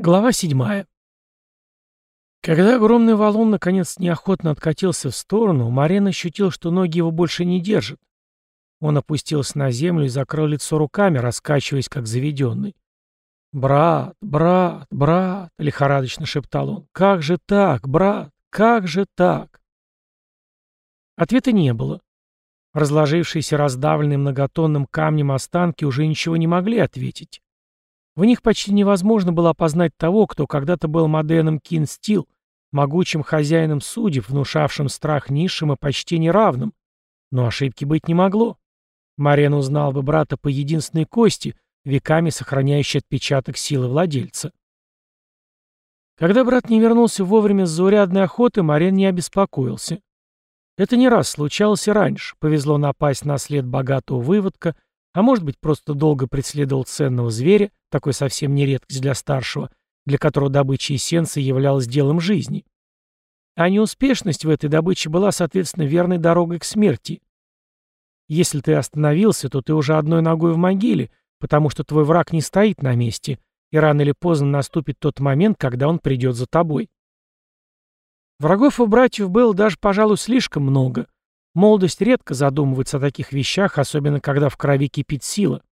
Глава седьмая. Когда огромный валун наконец неохотно откатился в сторону, Марен ощутил, что ноги его больше не держат. Он опустился на землю и закрыл лицо руками, раскачиваясь, как заведенный. «Брат, брат, брат!» — лихорадочно шептал он. «Как же так, брат? Как же так?» Ответа не было. Разложившиеся раздавленные многотонным камнем останки уже ничего не могли ответить. В них почти невозможно было опознать того, кто когда-то был Моденом Кинстил, могучим хозяином судеб, внушавшим страх низшим и почти неравным. Но ошибки быть не могло. Марен узнал бы брата по единственной кости, веками сохраняющей отпечаток силы владельца. Когда брат не вернулся вовремя с заурядной охоты, Марен не обеспокоился. Это не раз случалось и раньше. Повезло напасть на след богатого выводка — а может быть, просто долго преследовал ценного зверя, такой совсем не редкость для старшего, для которого добыча эссенции являлась делом жизни. А неуспешность в этой добыче была, соответственно, верной дорогой к смерти. Если ты остановился, то ты уже одной ногой в могиле, потому что твой враг не стоит на месте, и рано или поздно наступит тот момент, когда он придет за тобой. Врагов у братьев было даже, пожалуй, слишком много — Молодость редко задумывается о таких вещах, особенно когда в крови кипит сила.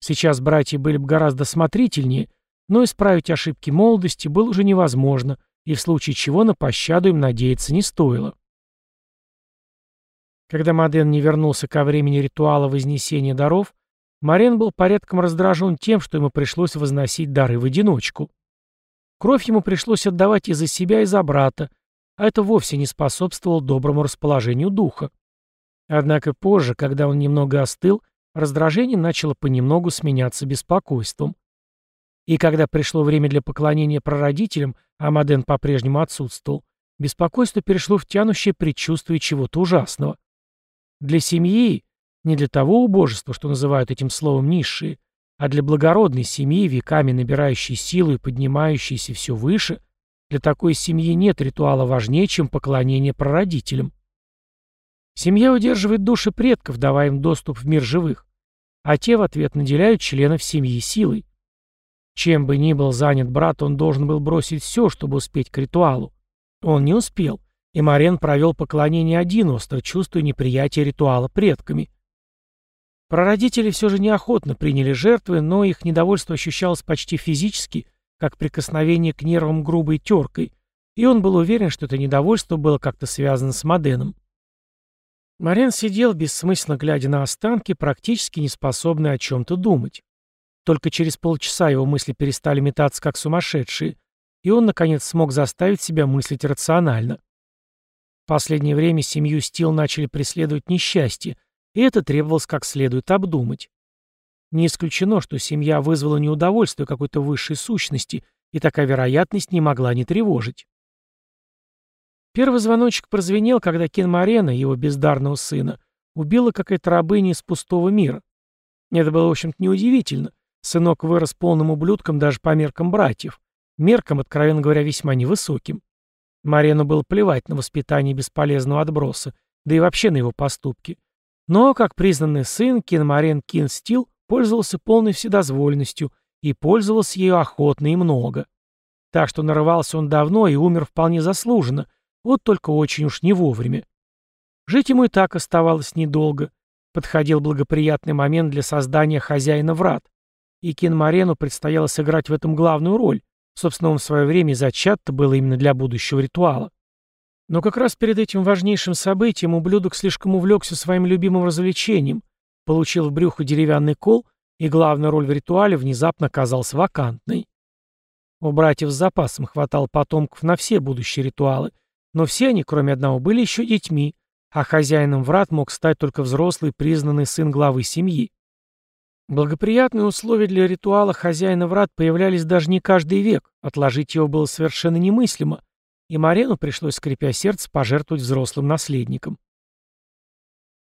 Сейчас братья были бы гораздо смотрительнее, но исправить ошибки молодости было уже невозможно, и в случае чего на пощаду им надеяться не стоило. Когда Маден не вернулся ко времени ритуала вознесения даров, Марен был порядком раздражен тем, что ему пришлось возносить дары в одиночку. Кровь ему пришлось отдавать и за себя, и за брата, а это вовсе не способствовало доброму расположению духа. Однако позже, когда он немного остыл, раздражение начало понемногу сменяться беспокойством. И когда пришло время для поклонения прародителям, а Маден по-прежнему отсутствовал, беспокойство перешло в тянущее предчувствие чего-то ужасного. Для семьи, не для того убожества, что называют этим словом низшие, а для благородной семьи, веками набирающей силу и поднимающейся все выше, для такой семьи нет ритуала важнее, чем поклонение прародителям. Семья удерживает души предков, давая им доступ в мир живых, а те в ответ наделяют членов семьи силой. Чем бы ни был занят брат, он должен был бросить все, чтобы успеть к ритуалу. Он не успел, и Марен провел поклонение один, остро чувствуя неприятие ритуала предками. Прародители все же неохотно приняли жертвы, но их недовольство ощущалось почти физически – как прикосновение к нервам грубой теркой, и он был уверен, что это недовольство было как-то связано с Моденом. Марен сидел, бессмысленно глядя на останки, практически не способный о чем-то думать. Только через полчаса его мысли перестали метаться как сумасшедшие, и он, наконец, смог заставить себя мыслить рационально. В последнее время семью Стил начали преследовать несчастье, и это требовалось как следует обдумать. Не исключено, что семья вызвала неудовольствие какой-то высшей сущности, и такая вероятность не могла не тревожить. Первый звоночек прозвенел, когда Кен Марена, его бездарного сына, убила какая-то рабыня из пустого мира. Это было, в общем-то, неудивительно. Сынок вырос полным ублюдком даже по меркам братьев. Меркам, откровенно говоря, весьма невысоким. Марену было плевать на воспитание бесполезного отброса, да и вообще на его поступки. Но, как признанный сын, Кен Марен Кин Стил пользовался полной вседозволенностью и пользовался ею охотно и много. Так что нарывался он давно и умер вполне заслуженно, вот только очень уж не вовремя. Жить ему и так оставалось недолго. Подходил благоприятный момент для создания хозяина врат, и Кинмарену предстояло сыграть в этом главную роль. Собственно, он в свое время зачат-то было именно для будущего ритуала. Но как раз перед этим важнейшим событием ублюдок слишком увлекся своим любимым развлечением, получил в брюхо деревянный кол, и главная роль в ритуале внезапно оказалась вакантной. У братьев с запасом хватало потомков на все будущие ритуалы, но все они, кроме одного, были еще детьми, а хозяином врат мог стать только взрослый признанный сын главы семьи. Благоприятные условия для ритуала хозяина врат появлялись даже не каждый век, отложить его было совершенно немыслимо, и Марену пришлось, скрипя сердце, пожертвовать взрослым наследником.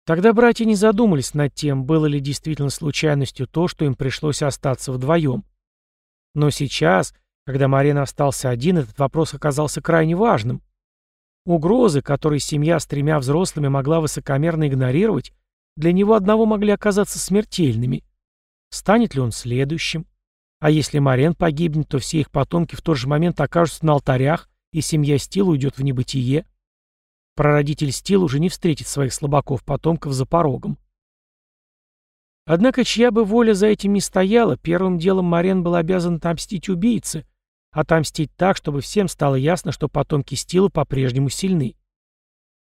Тогда братья не задумались над тем, было ли действительно случайностью то, что им пришлось остаться вдвоем. Но сейчас, когда Марин остался один, этот вопрос оказался крайне важным. Угрозы, которые семья с тремя взрослыми могла высокомерно игнорировать, для него одного могли оказаться смертельными. Станет ли он следующим? А если Марен погибнет, то все их потомки в тот же момент окажутся на алтарях, и семья Стил уйдет в небытие. Прародитель Стил уже не встретит своих слабаков-потомков за порогом. Однако, чья бы воля за этим не стояла, первым делом Марен был обязан отомстить убийце, отомстить так, чтобы всем стало ясно, что потомки Стила по-прежнему сильны.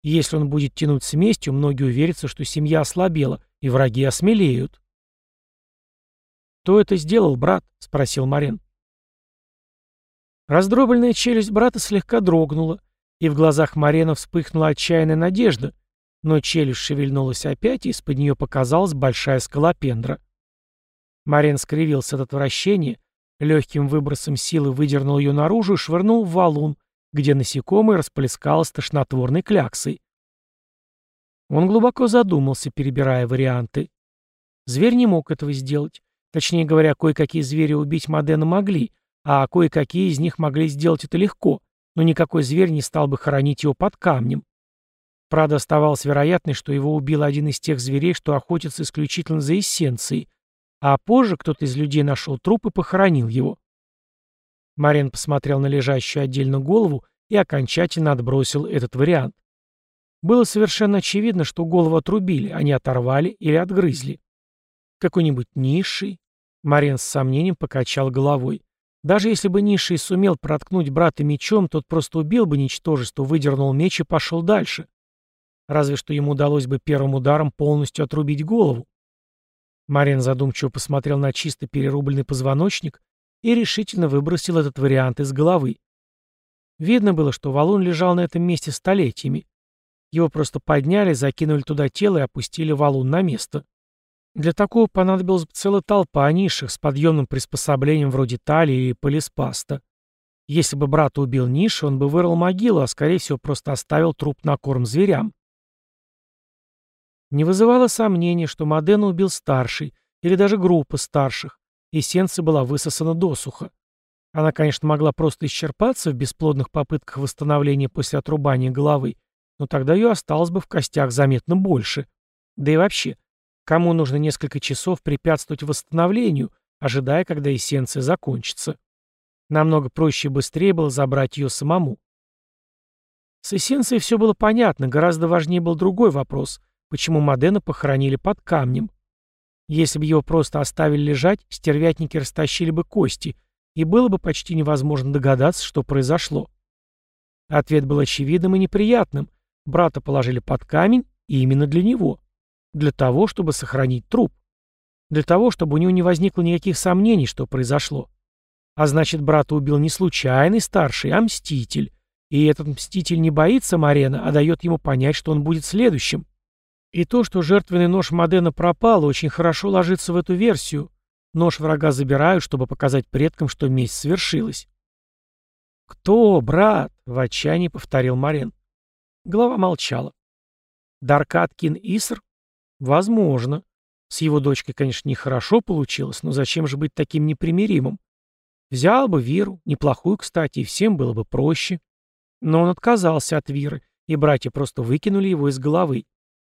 Если он будет тянуть с местью, многие уверятся, что семья ослабела, и враги осмелеют. «Кто это сделал, брат?» — спросил Марен. Раздробленная челюсть брата слегка дрогнула, и в глазах Марена вспыхнула отчаянная надежда, но челюсть шевельнулась опять, и из-под нее показалась большая скалопендра. Марен скривился от отвращения, легким выбросом силы выдернул ее наружу и швырнул в валун, где насекомое расплескалось тошнотворной кляксой. Он глубоко задумался, перебирая варианты. Зверь не мог этого сделать. Точнее говоря, кое-какие звери убить Модена могли, а кое-какие из них могли сделать это легко, но никакой зверь не стал бы хоронить его под камнем. Правда, оставалась вероятность, что его убил один из тех зверей, что охотятся исключительно за эссенцией, а позже кто-то из людей нашел труп и похоронил его. Марин посмотрел на лежащую отдельно голову и окончательно отбросил этот вариант. Было совершенно очевидно, что голову отрубили, а не оторвали или отгрызли. Какой-нибудь низший? Марин с сомнением покачал головой. Даже если бы низший сумел проткнуть брата мечом, тот просто убил бы ничтожество, выдернул меч и пошел дальше. Разве что ему удалось бы первым ударом полностью отрубить голову. Марин задумчиво посмотрел на чисто перерубленный позвоночник и решительно выбросил этот вариант из головы. Видно было, что валун лежал на этом месте столетиями. Его просто подняли, закинули туда тело и опустили валун на место. Для такого понадобилась бы целая толпа низших с подъемным приспособлением вроде талии или полиспаста. Если бы брата убил Ниши, он бы вырыл могилу, а скорее всего просто оставил труп на корм зверям. Не вызывало сомнения, что Модена убил старший, или даже группа старших. Эссенция была высосана досуха. Она, конечно, могла просто исчерпаться в бесплодных попытках восстановления после отрубания головы, но тогда ее осталось бы в костях заметно больше. Да и вообще, кому нужно несколько часов препятствовать восстановлению, ожидая, когда эссенция закончится? Намного проще и быстрее было забрать ее самому. С эссенцией все было понятно, гораздо важнее был другой вопрос — почему Модена похоронили под камнем. Если бы его просто оставили лежать, стервятники растащили бы кости, и было бы почти невозможно догадаться, что произошло. Ответ был очевидным и неприятным. Брата положили под камень, и именно для него. Для того, чтобы сохранить труп. Для того, чтобы у него не возникло никаких сомнений, что произошло. А значит, брата убил не случайный старший, а мститель. И этот мститель не боится Марена, а дает ему понять, что он будет следующим. И то, что жертвенный нож Модена пропал, очень хорошо ложится в эту версию. Нож врага забирают, чтобы показать предкам, что месть свершилась. «Кто, брат?» — в отчаянии повторил Марен. Глава молчала. «Даркат Кин Иср? Возможно. С его дочкой, конечно, нехорошо получилось, но зачем же быть таким непримиримым? Взял бы Виру, неплохую, кстати, и всем было бы проще. Но он отказался от Виры, и братья просто выкинули его из головы.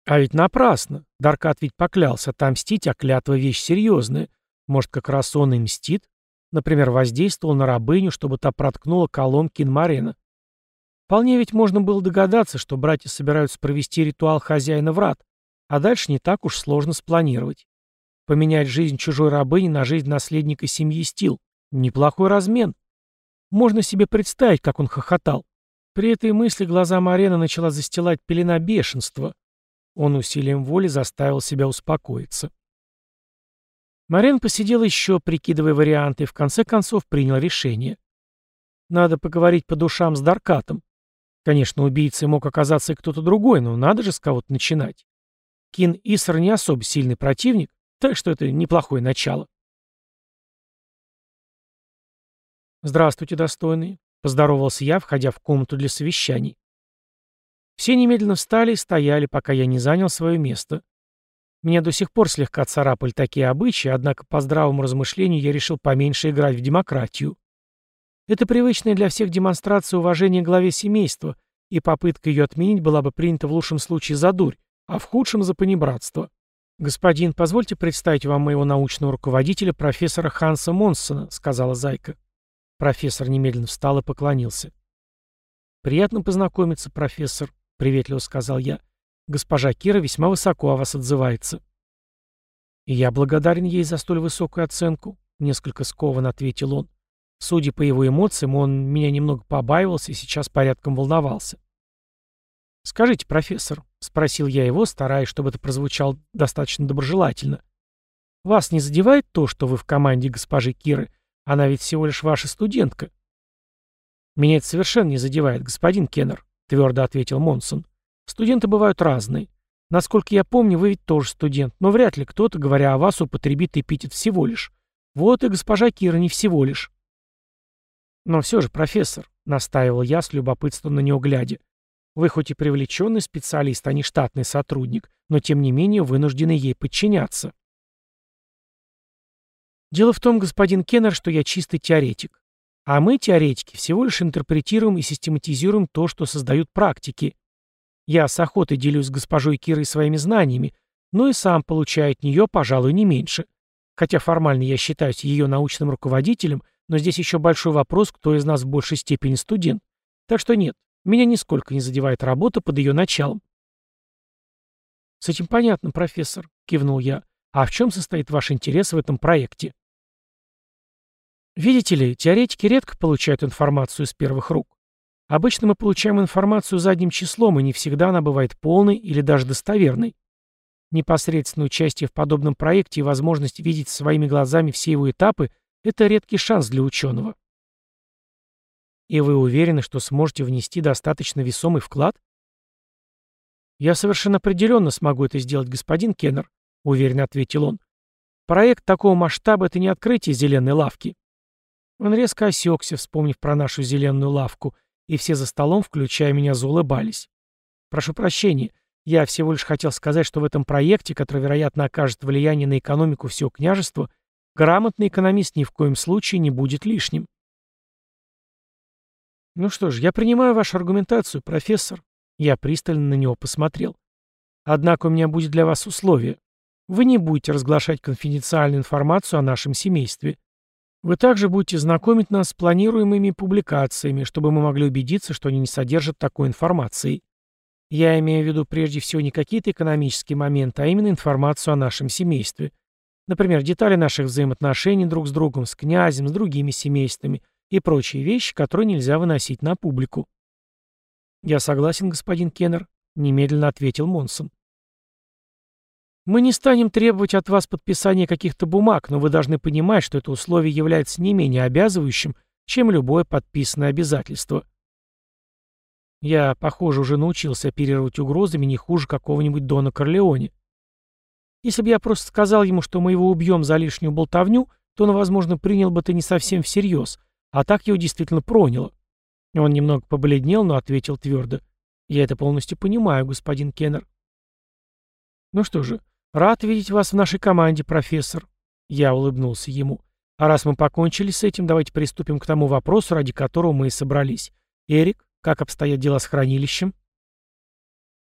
А ведь напрасно. Даркат ведь поклялся отомстить, а клятва вещь серьезная. Может, как раз он и мстит? Например, воздействовал на рабыню, чтобы та проткнула колом Кинмарена. Вполне ведь можно было догадаться, что братья собираются провести ритуал хозяина врат, а дальше не так уж сложно спланировать. Поменять жизнь чужой рабыни на жизнь наследника семьи Стил. Неплохой размен. Можно себе представить, как он хохотал. При этой мысли глаза Марена начала застилать пелена бешенства. Он усилием воли заставил себя успокоиться. Марен посидел еще, прикидывая варианты, и в конце концов принял решение. Надо поговорить по душам с Даркатом. Конечно, убийцей мог оказаться и кто-то другой, но надо же с кого-то начинать. Кин Иср не особо сильный противник, так что это неплохое начало. «Здравствуйте, достойный», — поздоровался я, входя в комнату для совещаний. Все немедленно встали и стояли, пока я не занял свое место. Меня до сих пор слегка царапали такие обычаи, однако по здравому размышлению я решил поменьше играть в демократию. Это привычная для всех демонстрация уважения главе семейства, и попытка ее отменить была бы принята в лучшем случае за дурь, а в худшем за понебратство. «Господин, позвольте представить вам моего научного руководителя, профессора Ханса Монсона», — сказала Зайка. Профессор немедленно встал и поклонился. «Приятно познакомиться, профессор», — приветливо сказал я. «Госпожа Кира весьма высоко о вас отзывается». «И я благодарен ей за столь высокую оценку», — несколько скованно ответил он. Судя по его эмоциям, он меня немного побаивался и сейчас порядком волновался. «Скажите, профессор», — спросил я его, стараясь, чтобы это прозвучало достаточно доброжелательно, «вас не задевает то, что вы в команде госпожи Киры? Она ведь всего лишь ваша студентка». «Меня это совершенно не задевает, господин Кеннер», — твердо ответил Монсон. «Студенты бывают разные. Насколько я помню, вы ведь тоже студент, но вряд ли кто-то, говоря о вас, употребит эпитет «всего лишь». Вот и госпожа Кира не всего лишь. «Но все же, профессор», — настаивал я с любопытством на него глядя, «вы хоть и привлеченный специалист, а не штатный сотрудник, но тем не менее вынуждены ей подчиняться». Дело в том, господин Кеннер, что я чистый теоретик. А мы, теоретики, всего лишь интерпретируем и систематизируем то, что создают практики. Я с охотой делюсь с госпожой Кирой своими знаниями, но и сам получаю от нее, пожалуй, не меньше. Хотя формально я считаюсь ее научным руководителем, но здесь еще большой вопрос, кто из нас в большей степени студент. Так что нет, меня нисколько не задевает работа под ее началом. «С этим понятно, профессор», — кивнул я. «А в чем состоит ваш интерес в этом проекте?» Видите ли, теоретики редко получают информацию из первых рук. Обычно мы получаем информацию задним числом, и не всегда она бывает полной или даже достоверной. Непосредственное участие в подобном проекте и возможность видеть своими глазами все его этапы это редкий шанс для ученого. И вы уверены, что сможете внести достаточно весомый вклад? Я совершенно определенно смогу это сделать, господин Кеннер, уверенно ответил он. Проект такого масштаба — это не открытие зеленой лавки. Он резко осекся, вспомнив про нашу зеленую лавку, и все за столом, включая меня, заулыбались. Прошу прощения, я всего лишь хотел сказать, что в этом проекте, который, вероятно, окажет влияние на экономику всего княжества, Грамотный экономист ни в коем случае не будет лишним. Ну что ж, я принимаю вашу аргументацию, профессор. Я пристально на него посмотрел. Однако у меня будет для вас условие. Вы не будете разглашать конфиденциальную информацию о нашем семействе. Вы также будете знакомить нас с планируемыми публикациями, чтобы мы могли убедиться, что они не содержат такой информации. Я имею в виду прежде всего не какие-то экономические моменты, а именно информацию о нашем семействе. Например, детали наших взаимоотношений друг с другом, с князем, с другими семействами и прочие вещи, которые нельзя выносить на публику. «Я согласен, господин Кеннер», — немедленно ответил Монсон. «Мы не станем требовать от вас подписания каких-то бумаг, но вы должны понимать, что это условие является не менее обязывающим, чем любое подписанное обязательство». Я, похоже, уже научился оперировать угрозами не хуже какого-нибудь Дона Корлеоне. Если бы я просто сказал ему, что мы его убьем за лишнюю болтовню, то он, возможно, принял бы это не совсем всерьез, а так его действительно проняло. Он немного побледнел, но ответил твердо. «Я это полностью понимаю, господин Кеннер». «Ну что же, рад видеть вас в нашей команде, профессор». Я улыбнулся ему. «А раз мы покончили с этим, давайте приступим к тому вопросу, ради которого мы и собрались. Эрик, как обстоят дела с хранилищем?»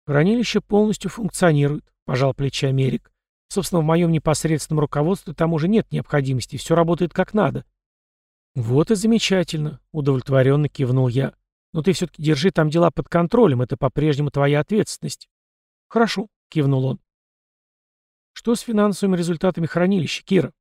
«Хранилище полностью функционирует», — пожал плечами Эрик. Собственно, в моем непосредственном руководстве там уже нет необходимости, все работает как надо. Вот и замечательно, удовлетворенно кивнул я. Но ты все-таки держи там дела под контролем, это по-прежнему твоя ответственность. Хорошо, кивнул он. Что с финансовыми результатами хранилища, Кира?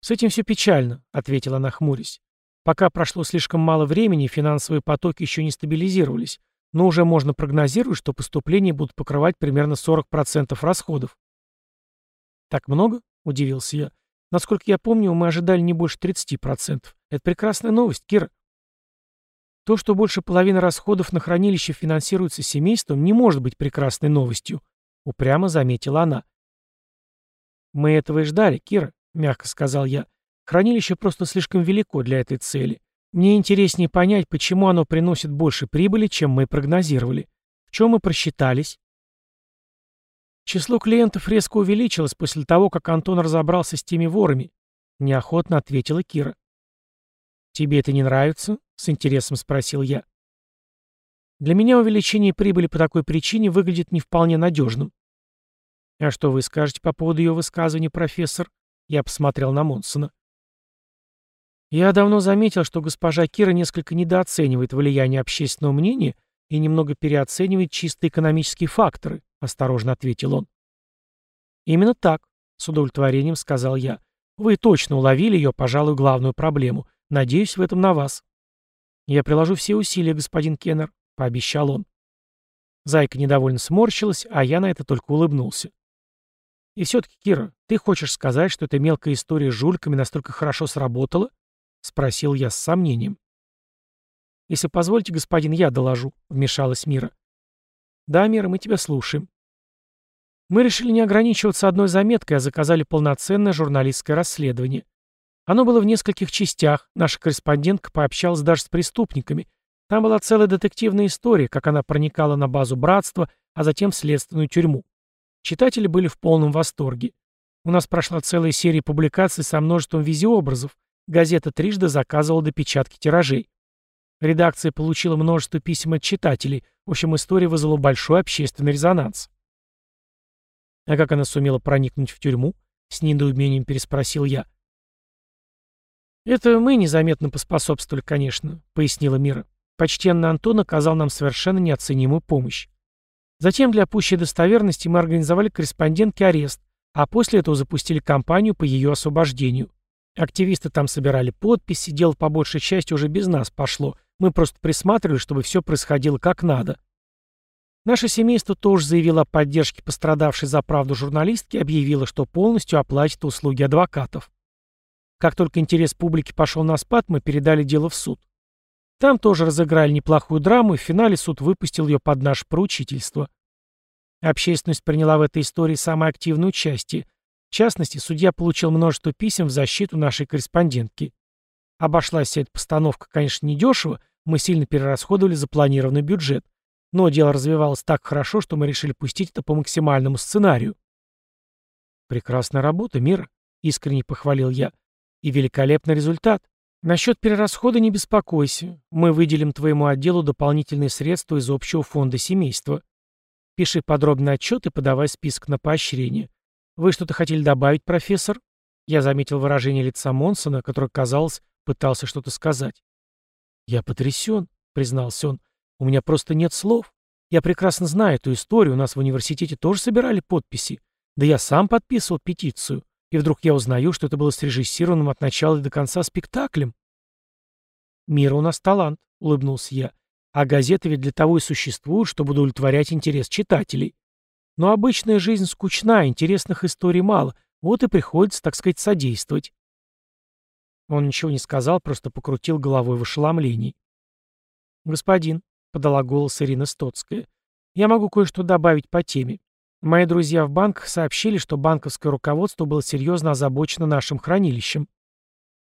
С этим все печально, ответила она, хмурясь. Пока прошло слишком мало времени, финансовые потоки еще не стабилизировались, но уже можно прогнозировать, что поступления будут покрывать примерно 40% расходов. «Так много?» — удивился я. «Насколько я помню, мы ожидали не больше 30%. Это прекрасная новость, Кира». То, что больше половины расходов на хранилище финансируется семейством, не может быть прекрасной новостью, упрямо заметила она. Мы этого и ждали, Кира, мягко сказал я. Хранилище просто слишком велико для этой цели. Мне интереснее понять, почему оно приносит больше прибыли, чем мы прогнозировали. В чем мы просчитались? Число клиентов резко увеличилось после того, как Антон разобрался с теми ворами, неохотно ответила Кира. Тебе это не нравится? с интересом спросил я. Для меня увеличение прибыли по такой причине выглядит не вполне надежным. «А что вы скажете по поводу ее высказывания, профессор?» Я посмотрел на Монсона. Я давно заметил, что госпожа Кира несколько недооценивает влияние общественного мнения и немного переоценивает чисто экономические факторы, осторожно ответил он. Именно так, с удовлетворением сказал я. Вы точно уловили ее, пожалуй, главную проблему. Надеюсь в этом на вас. Я приложу все усилия, господин Кеннер, пообещал он. Зайка недовольно сморщилась, а я на это только улыбнулся. И все-таки, Кира, ты хочешь сказать, что эта мелкая история с жульками настолько хорошо сработала? Спросил я с сомнением. Если позволите, господин, я доложу, вмешалась Мира. Да, Мира, мы тебя слушаем. Мы решили не ограничиваться одной заметкой, а заказали полноценное журналистское расследование. Оно было в нескольких частях, наша корреспондентка пообщалась даже с преступниками. Там была целая детективная история, как она проникала на базу братства, а затем в следственную тюрьму. Читатели были в полном восторге. У нас прошла целая серия публикаций со множеством визиобразов. Газета трижды заказывала допечатки тиражей. Редакция получила множество писем от читателей. В общем, история вызвала большой общественный резонанс. А как она сумела проникнуть в тюрьму? С недоумением переспросил я. «Это мы незаметно поспособствовали, конечно», — пояснила Мира. «Почтенный Антон оказал нам совершенно неоценимую помощь. Затем для пущей достоверности мы организовали корреспондентке арест, а после этого запустили кампанию по ее освобождению. Активисты там собирали подписи, дело по большей части уже без нас пошло. Мы просто присматривали, чтобы все происходило как надо. Наше семейство тоже заявило о поддержке пострадавшей за правду журналистки и объявило, что полностью оплатит услуги адвокатов. Как только интерес публики пошел на спад, мы передали дело в суд. Там тоже разыграли неплохую драму, и в финале суд выпустил ее под наше поручительство. Общественность приняла в этой истории самое активное участие. В частности, судья получил множество писем в защиту нашей корреспондентки. Обошлась вся эта постановка, конечно, недешево, мы сильно перерасходовали запланированный бюджет. Но дело развивалось так хорошо, что мы решили пустить это по максимальному сценарию. «Прекрасная работа, Мира», — искренне похвалил я. «И великолепный результат. Насчет перерасхода не беспокойся. Мы выделим твоему отделу дополнительные средства из общего фонда семейства. Пиши подробный отчет и подавай список на поощрение. Вы что-то хотели добавить, профессор?» Я заметил выражение лица Монсона, который, казалось, пытался что-то сказать. «Я потрясен», — признался он. У меня просто нет слов. Я прекрасно знаю эту историю, у нас в университете тоже собирали подписи. Да я сам подписывал петицию. И вдруг я узнаю, что это было срежиссированным от начала и до конца спектаклем. «Мира у нас талант», — улыбнулся я. «А газеты ведь для того и существуют, чтобы удовлетворять интерес читателей. Но обычная жизнь скучна, интересных историй мало, вот и приходится, так сказать, содействовать». Он ничего не сказал, просто покрутил головой в ошеломлении. «Господин, — подала голос Ирина Стоцкая. «Я могу кое-что добавить по теме. Мои друзья в банках сообщили, что банковское руководство было серьезно озабочено нашим хранилищем.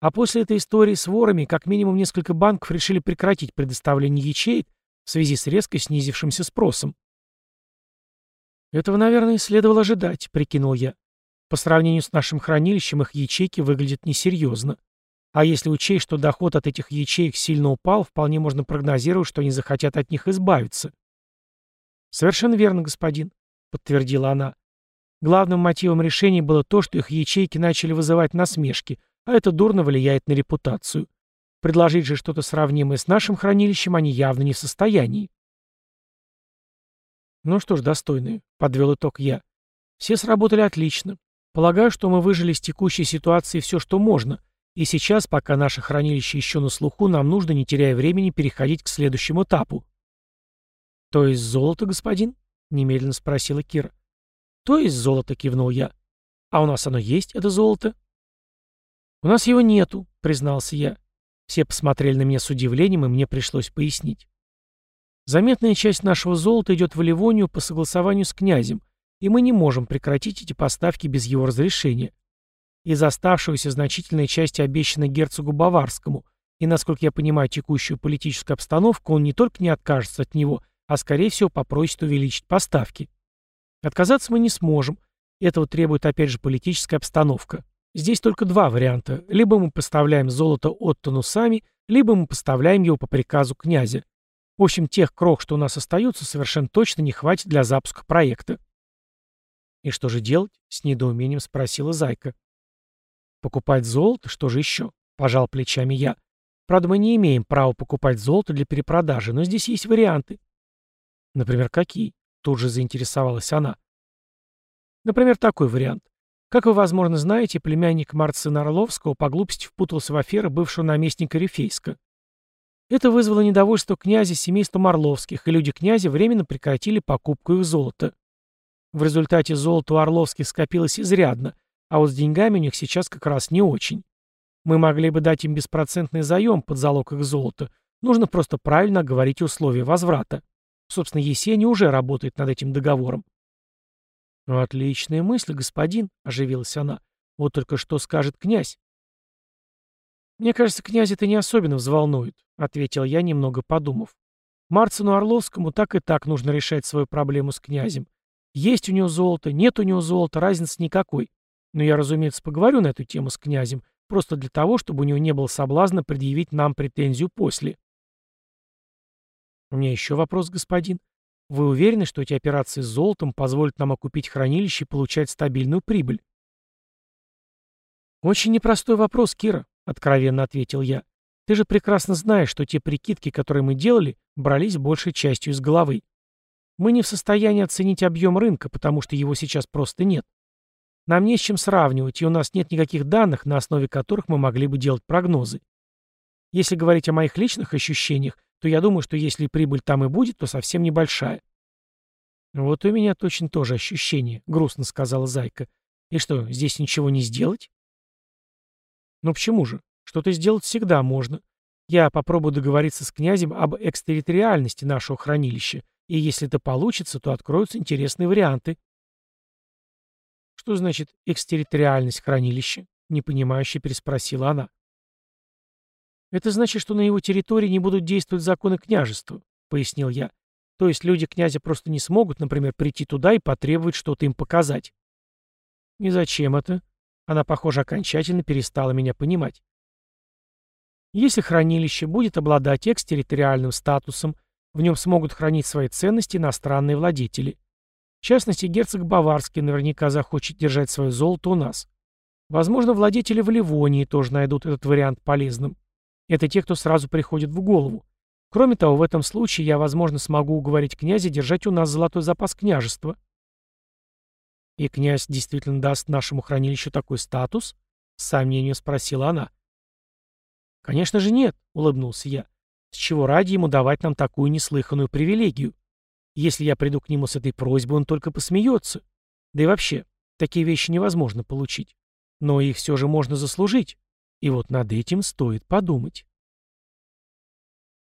А после этой истории с ворами, как минимум несколько банков решили прекратить предоставление ячеек в связи с резко снизившимся спросом. «Этого, наверное, следовало ожидать», — прикинул я. «По сравнению с нашим хранилищем их ячейки выглядят несерьезно. А если учесть, что доход от этих ячеек сильно упал, вполне можно прогнозировать, что они захотят от них избавиться. «Совершенно верно, господин», — подтвердила она. Главным мотивом решения было то, что их ячейки начали вызывать насмешки, а это дурно влияет на репутацию. Предложить же что-то сравнимое с нашим хранилищем они явно не в состоянии. Ну что ж, достойные, подвел итог я. Все сработали отлично. Полагаю, что мы выжили из текущей ситуации все, что можно, и сейчас, пока наше хранилище еще на слуху, нам нужно, не теряя времени, переходить к следующему этапу. «То есть золото, господин?» — немедленно спросила Кира. «То есть золото», — кивнул я. «А у нас оно есть, это золото?» «У нас его нету», — признался я. Все посмотрели на меня с удивлением, и мне пришлось пояснить. Заметная часть нашего золота идет в Ливонию по согласованию с князем, и мы не можем прекратить эти поставки без его разрешения. Из оставшегося значительной части обещано герцогу Баварскому, и, насколько я понимаю текущую политическую обстановку, он не только не откажется от него, а, скорее всего, попросит увеличить поставки. Отказаться мы не сможем. Этого требует, опять же, политическая обстановка. Здесь только два варианта. Либо мы поставляем золото Оттону сами, либо мы поставляем его по приказу князя. В общем, тех крох, что у нас остаются, совершенно точно не хватит для запуска проекта. «И что же делать?» — с недоумением спросила Зайка. «Покупать золото? Что же еще?» — пожал плечами я. «Правда, мы не имеем права покупать золото для перепродажи, но здесь есть варианты». «Например, какие?» — тут же заинтересовалась она. «Например, такой вариант. Как вы, возможно, знаете, племянник Марцина Орловского по глупости впутался в аферу бывшего наместника Рифейска. Это вызвало недовольство князя семейством Орловских, и люди князя временно прекратили покупку их золота. В результате золота у Орловских скопилось изрядно, а вот с деньгами у них сейчас как раз не очень. Мы могли бы дать им беспроцентный заем под залог их золота. Нужно просто правильно оговорить условия возврата. Собственно, Есения уже работает над этим договором. «Ну, «Отличная мысль, господин», — оживилась она. «Вот только что скажет князь?» «Мне кажется, князь это не особенно взволнует», — ответил я, немного подумав. «Марцину Орловскому так и так нужно решать свою проблему с князем. Есть у него золото, нет у него золота, разницы никакой. Но я, разумеется, поговорю на эту тему с князем, просто для того, чтобы у него не было соблазна предъявить нам претензию после. У меня еще вопрос, господин. Вы уверены, что эти операции с золотом позволят нам окупить хранилище и получать стабильную прибыль? Очень непростой вопрос, Кира, откровенно ответил я. Ты же прекрасно знаешь, что те прикидки, которые мы делали, брались большей частью из головы. Мы не в состоянии оценить объем рынка, потому что его сейчас просто нет. Нам не с чем сравнивать, и у нас нет никаких данных, на основе которых мы могли бы делать прогнозы. Если говорить о моих личных ощущениях, то я думаю, что если прибыль там и будет, то совсем небольшая. Вот у меня точно тоже ощущение, грустно сказала Зайка. И что, здесь ничего не сделать? Ну почему же? Что-то сделать всегда можно. Я попробую договориться с князем об экстерриториальности нашего хранилища, и если это получится, то откроются интересные варианты. Что значит экстерриториальность хранилища? Непонимающе переспросила она. Это значит, что на его территории не будут действовать законы княжества, пояснил я. То есть люди князя просто не смогут, например, прийти туда и потребовать что-то им показать. И зачем это? Она, похоже, окончательно перестала меня понимать. Если хранилище будет обладать экстерриториальным статусом, в нем смогут хранить свои ценности иностранные владетели. В частности, герцог Баварский наверняка захочет держать свое золото у нас. Возможно, владетели в Ливонии тоже найдут этот вариант полезным. Это те, кто сразу приходит в голову. Кроме того, в этом случае я, возможно, смогу уговорить князя держать у нас золотой запас княжества. И князь действительно даст нашему хранилищу такой статус? С сомнением спросила она. Конечно же нет, улыбнулся я. С чего ради ему давать нам такую неслыханную привилегию? Если я приду к нему с этой просьбой, он только посмеется. Да и вообще, такие вещи невозможно получить. Но их все же можно заслужить. И вот над этим стоит подумать.